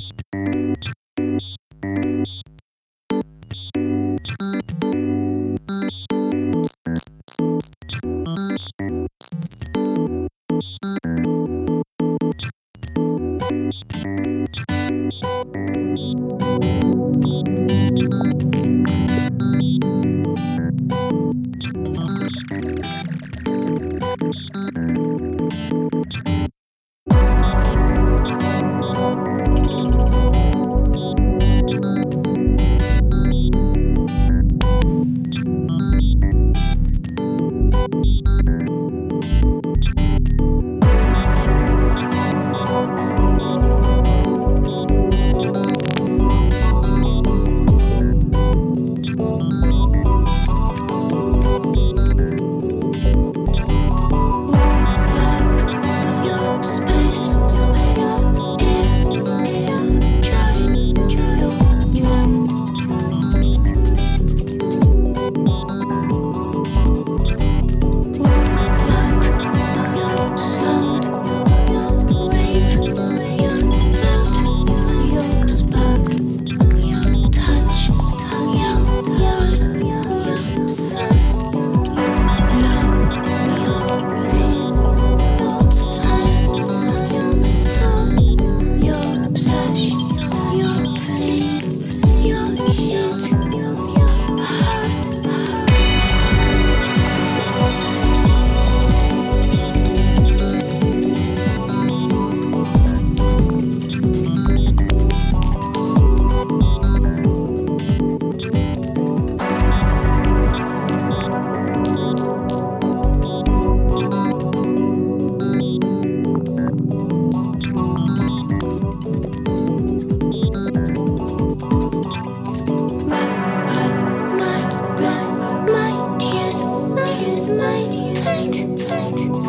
you Fight.